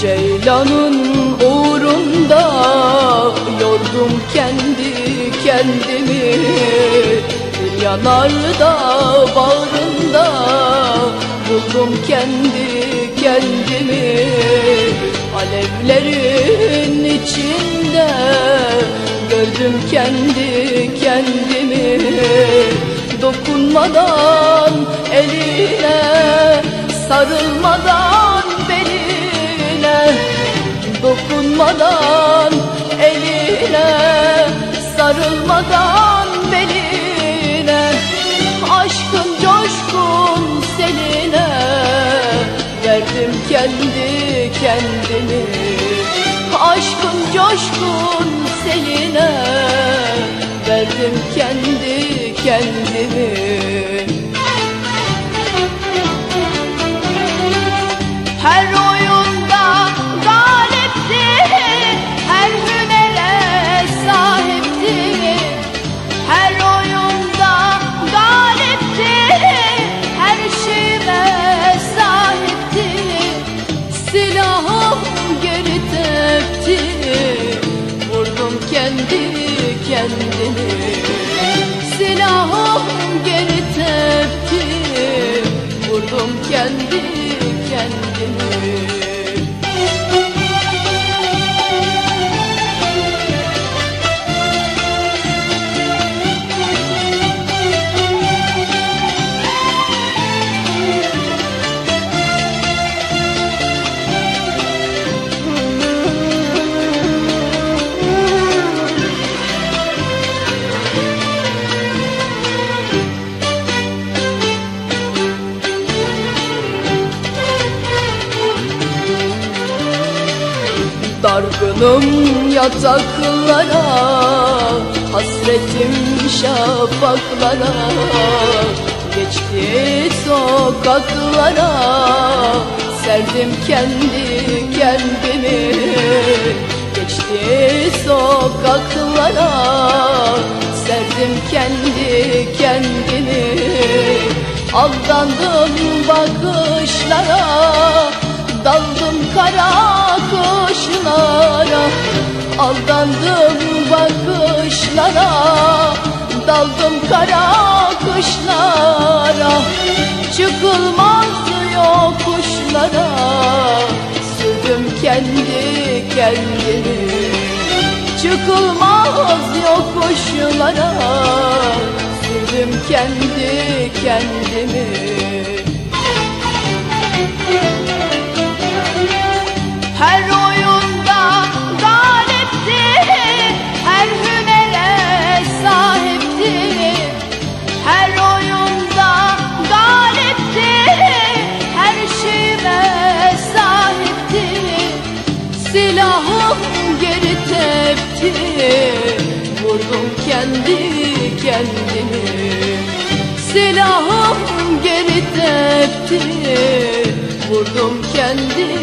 Ceylanın uğrunda yordum kendi kendimi. Bir yanarda bağrında buldum kendi kendimi. Alevlerin içinde gördüm kendi kendimi. Dokunmadan eline sarılmadan Dokunmadan eline sarılmadan beline. Aşkın coşkun seline verdim kendi kendimi. Aşkın coşkun seline verdim kendi kendimi kendini. Silahım geri tepti, vurdum kendi Dargınım yataklara Hasretim şafaklara. Geçti sokaklara Serdim kendi kendimi. Geçti sokaklara Serdim kendi kendimi. Aldandım bakışlara Daldım kara kışlara Aldandım bakışlara Daldım kara kışlara. Çıkılmaz yokuşlara Sürdüm kendi kendimi. Çıkılmaz yokuşlara Sürdüm kendi kendimi tepti, vurdum kendi kendimi. Silahım geri tepti, vurdum kendi